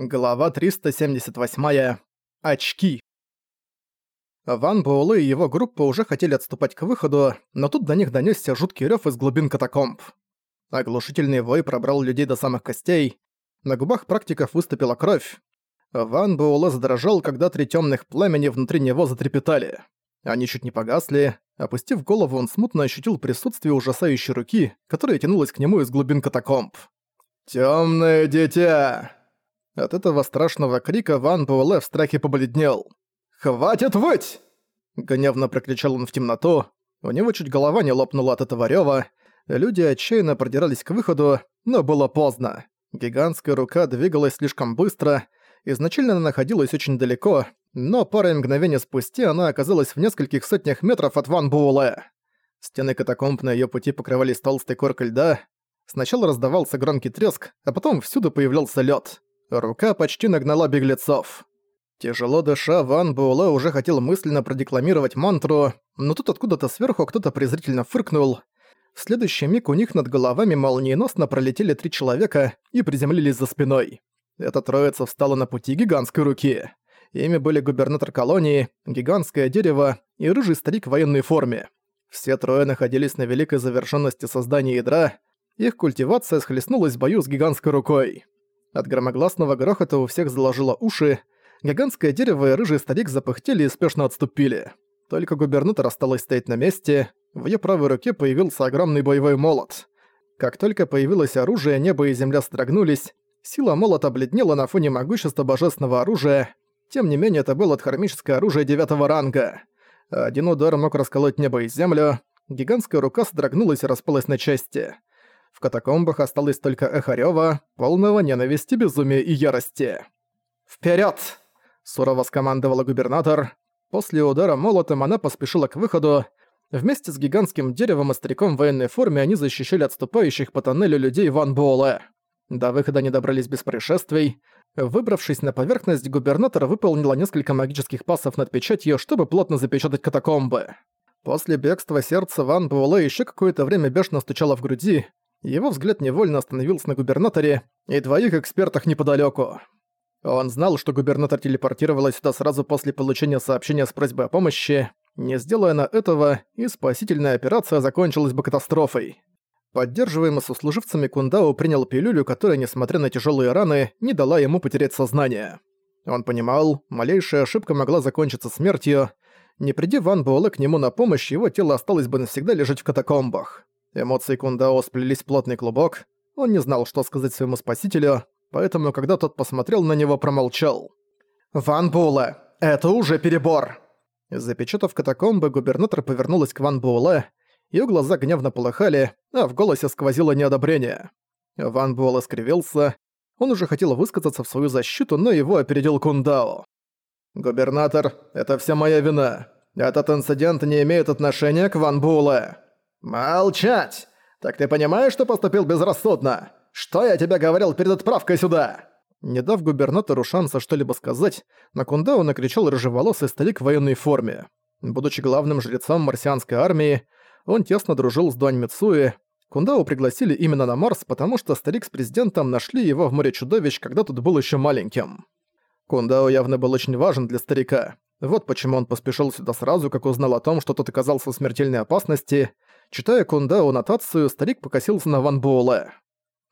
Глава 378. Очки. Ван Буэлэ и его группа уже хотели отступать к выходу, но тут до них донёсся жуткий рёв из глубин катакомб. Оглушительный вой пробрал людей до самых костей, на губах практиков выступила кровь. Ван Буэлэ задрожал, когда три тёмных пламени внутри него затрепетали. Они чуть не погасли, опустив голову, он смутно ощутил присутствие ужасающей руки, которая тянулась к нему из глубин катакомб. «Тёмное дитя!» От этого страшного крика Ван Буэлэ в страхе побледнел. «Хватит выть!» Гневно прокричал он в темноту. У него чуть голова не лопнула от этого рёва. Люди отчаянно продирались к выходу, но было поздно. Гигантская рука двигалась слишком быстро. Изначально она находилась очень далеко, но парой мгновений спустя она оказалась в нескольких сотнях метров от Ван Буэлэ. Стены катакомб на её пути покрывались толстой коркой льда. Сначала раздавался громкий треск, а потом всюду появлялся лёд. Рука почти нагнала беглецов. Тяжело дыша, Ван Буэлэ уже хотел мысленно продекламировать мантру, но тут откуда-то сверху кто-то презрительно фыркнул. В следующий миг у них над головами молниеносно пролетели три человека и приземлились за спиной. Эта троица встала на пути гигантской руки. Ими были губернатор колонии, гигантское дерево и рыжий старик в военной форме. Все трое находились на великой завершенности создания ядра, их культивация схлестнулась в бою с гигантской рукой. От громогласного грохота у всех заложило уши, гигантское дерево и рыжий старик запыхтели и спешно отступили. Только губернатор осталось стоять на месте, в её правой руке появился огромный боевой молот. Как только появилось оружие, небо и земля строгнулись, сила молота бледнела на фоне могущества божественного оружия, тем не менее это было дхармическое оружие девятого ранга. Один удар мог расколоть небо и землю, гигантская рука содрогнулась и распалась на части. В катакомбах осталось только эхо рёва, полного ненависти, безумия и ярости. «Вперёд!» – сурово скомандовала губернатор. После удара молотом она поспешила к выходу. Вместе с гигантским деревом и стариком в военной форме они защищали отступающих по тоннелю людей Ван Буэлэ. До выхода они добрались без происшествий. Выбравшись на поверхность, губернатор выполнила несколько магических пассов над печатью, чтобы плотно запечатать катакомбы. После бегства сердца Ван Буэлэ ещё какое-то время бешено стучало в груди, его взгляд невольно остановился на губернаторе и двоих экспертах неподалеку. Он знал, что губернатор телепортировалась сюда сразу после получения сообщения с просьбой о помощи. Не сделая она этого, и спасительная операция закончилась бы катастрофой. Поддерживаемый сослуживцами Кундао принял пилюлю, которая, несмотря на тяжелые раны, не дала ему потерять сознание. Он понимал, малейшая ошибка могла закончиться смертью. Не приди Ван Буэлэ к нему на помощь, его тело осталось бы навсегда лежать в катакомбах. Эмоции Кундао сплелись в плотный клубок. Он не знал, что сказать своему спасителю, поэтому, когда тот посмотрел на него, промолчал. «Ван Буэлэ, это уже перебор!» Запечатав катакомбы, губернатор повернулась к Ван Буэлэ. Её глаза гневно полыхали, а в голосе сквозило неодобрение. Ван Буэлэ скривился. Он уже хотел высказаться в свою защиту, но его опередил Кундао. «Губернатор, это вся моя вина. Этот инцидент не имеет отношения к Ван Буэлэ». «Молчать! Так ты понимаешь, что поступил безрассудно? Что я тебе говорил перед отправкой сюда?» Не дав губернатору шанса что-либо сказать, на Кундао накричал рыжеволосый старик в военной форме. Будучи главным жрецом марсианской армии, он тесно дружил с Дуань Мицуи. Кундао пригласили именно на Марс, потому что старик с президентом нашли его в море чудовищ, когда тут был еще маленьким. Кундао явно был очень важен для старика. Вот почему он поспешил сюда сразу, как узнал о том, что тот оказался в смертельной опасности – Читая Кундао нотацию, старик покосился на Ван Буэлэ.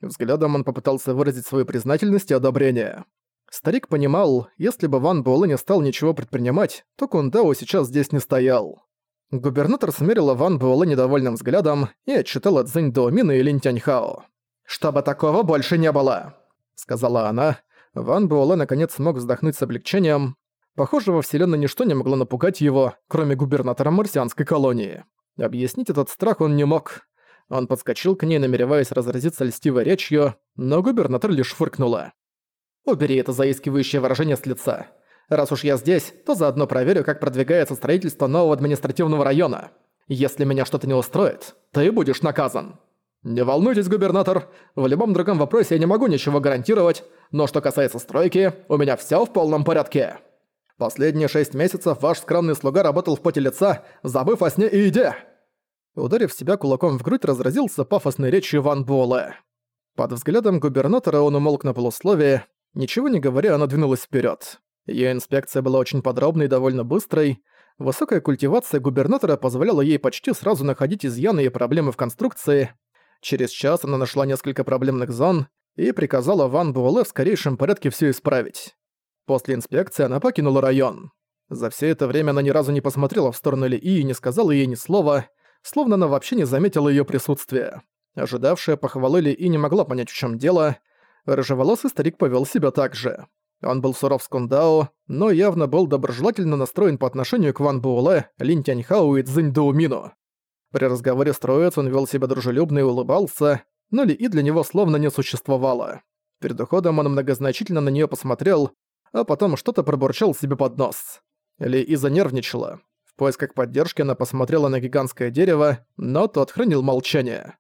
Взглядом он попытался выразить свою признательность и одобрение. Старик понимал, если бы Ван Буэлэ не стал ничего предпринимать, то Кундао сейчас здесь не стоял. Губернатор смерила Ван Буэлэ недовольным взглядом и отчитала Цзэнь Доумина и Линь Тяньхао. «Чтобы такого больше не было!» — сказала она. Ван Буэлэ наконец смог вздохнуть с облегчением. Похоже, во Вселенной ничто не могло напугать его, кроме губернатора марсианской колонии. Объяснить этот страх он не мог. Он подскочил к ней, намереваясь разразиться льстивой речью, но губернатор лишь фыркнула. «Убери это заискивающее выражение с лица. Раз уж я здесь, то заодно проверю, как продвигается строительство нового административного района. Если меня что-то не устроит, ты будешь наказан». «Не волнуйтесь, губернатор, в любом другом вопросе я не могу ничего гарантировать, но что касается стройки, у меня всё в полном порядке». Последние шесть месяцев ваш скромный слуга работал в поте лица, забыв о сне и еде!» Ударив себя кулаком в грудь, разразился пафосной речью Ван Буэлэ. Под взглядом губернатора он умолк на полусловие. Ничего не говоря, она двинулась вперед. Ее инспекция была очень подробной и довольно быстрой. Высокая культивация губернатора позволяла ей почти сразу находить изъяны и проблемы в конструкции. Через час она нашла несколько проблемных зон и приказала Ван Буэлэ в скорейшем порядке все исправить. После инспекции она покинула район. За все это время она ни разу не посмотрела в сторону Ли и не сказала ей ни слова, словно она вообще не заметила ее присутствия. Ожидавшая похвалы Ли и не могла понять, в чем дело. Рыжеволосый старик повел себя так же. Он был суров с Кундао, но явно был доброжелательно настроен по отношению к Ван Буэлэ, Лин Тяньхау и Цзинь Доумину. При разговоре с троиц он вел себя дружелюбно и улыбался, но Ли И для него словно не существовало. Перед уходом он многозначительно на нее посмотрел, а потом что-то пробурчал себе под нос. Ли И занервничала. В поисках поддержки она посмотрела на гигантское дерево, но тот хранил молчание.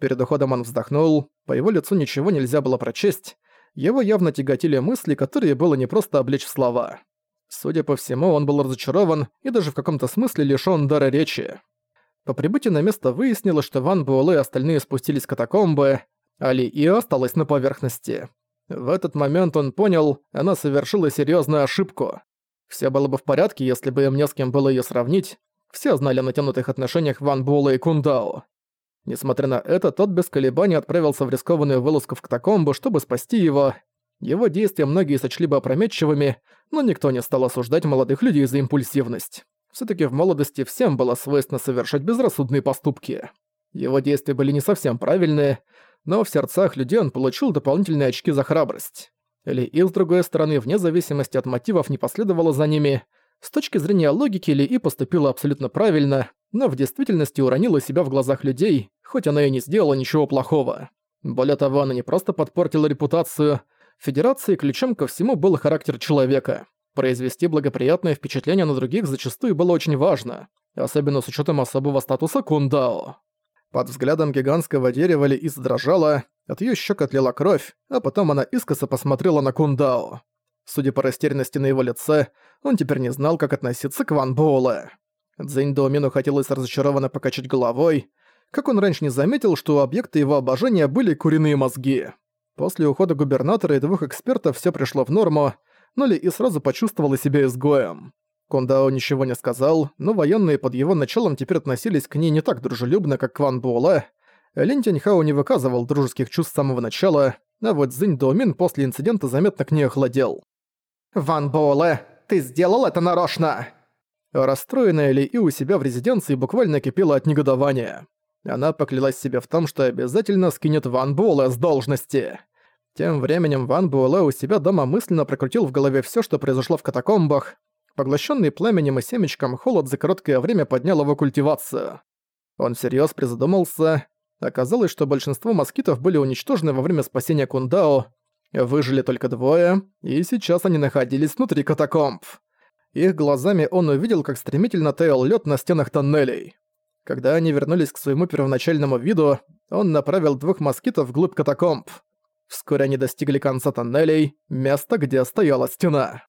Перед уходом он вздохнул, по его лицу ничего нельзя было прочесть, его явно тяготили мысли, которые было не просто облечь в слова. Судя по всему, он был разочарован и даже в каком-то смысле лишён дара речи. По прибытии на место выяснилось, что Ван Буэлэ и остальные спустились в катакомбы, а Ли И осталась на поверхности. В этот момент он понял, она совершила серьезную ошибку. Все было бы в порядке, если бы им не с кем было ее сравнить. Все знали о натянутых отношениях Ван Буэлэ и Кундао. Несмотря на это, тот без колебаний отправился в рискованную вылазку в катакомбу, чтобы спасти его. Его действия многие сочли бы опрометчивыми, но никто не стал осуждать молодых людей за импульсивность. все таки в молодости всем было свойственно совершать безрассудные поступки. Его действия были не совсем правильные, но в сердцах людей он получил дополнительные очки за храбрость. Или и с другой стороны, вне зависимости от мотивов не последовало за ними, с точки зрения логики Ли И поступила абсолютно правильно, но в действительности уронила себя в глазах людей, хоть она и не сделала ничего плохого. Более того, она не просто подпортила репутацию. Федерации ключом ко всему был характер человека. Произвести благоприятное впечатление на других зачастую было очень важно, особенно с учетом особого статуса Кундао. Под взглядом гигантского дерева Ли издрожала, от её щек отлила кровь, а потом она искоса посмотрела на Кундао. Судя по растерянности на его лице, он теперь не знал, как относиться к Ван Боуле. Цзэнь Доумину хотелось разочарованно покачать головой, как он раньше не заметил, что у объекта его обожания были куриные мозги. После ухода губернатора и двух экспертов все пришло в норму, но Ли и сразу почувствовала себя изгоем. Кондао ничего не сказал, но военные под его началом теперь относились к ней не так дружелюбно, как к Ван Буэлэ. Лин Тяньхао не выказывал дружеских чувств с самого начала, а вот Цзинь Доумин после инцидента заметно к ней охладел. «Ван Буэлэ, ты сделал это нарочно!» Расстроенная Ли И у себя в резиденции буквально кипела от негодования. Она поклялась себе в том, что обязательно скинет Ван Буэлэ с должности. Тем временем Ван Буэлэ у себя дома мысленно прокрутил в голове все, что произошло в катакомбах. Поглощенный пламенем и семечком, холод за короткое время поднял его культивацию. Он всерьез призадумался. Оказалось, что большинство москитов были уничтожены во время спасения Кундао. Выжили только двое, и сейчас они находились внутри катакомб. Их глазами он увидел, как стремительно таял лед на стенах тоннелей. Когда они вернулись к своему первоначальному виду, он направил двух москитов вглубь катакомб. Вскоре они достигли конца тоннелей, места, где стояла стена.